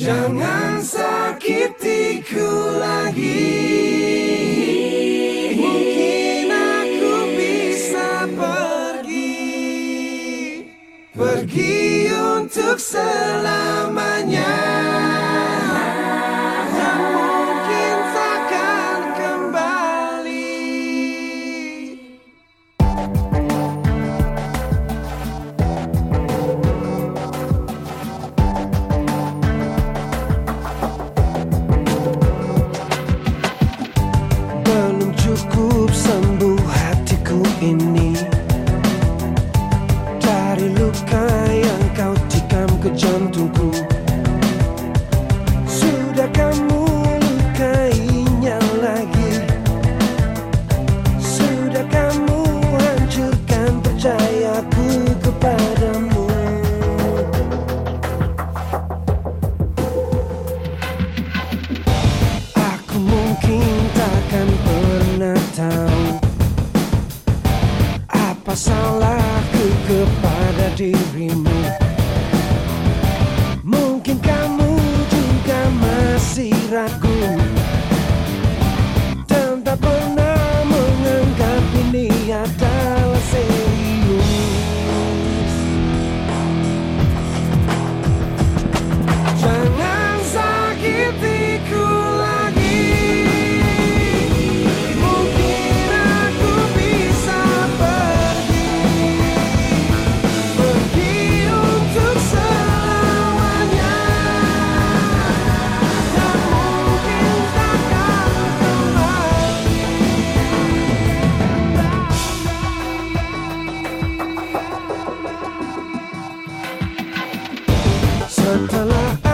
Jangan sakitiku lagi. Mungkin aku bisa pergi. Pergi untuk selamanya ini. Dari luka yang kau tikam kejam la la.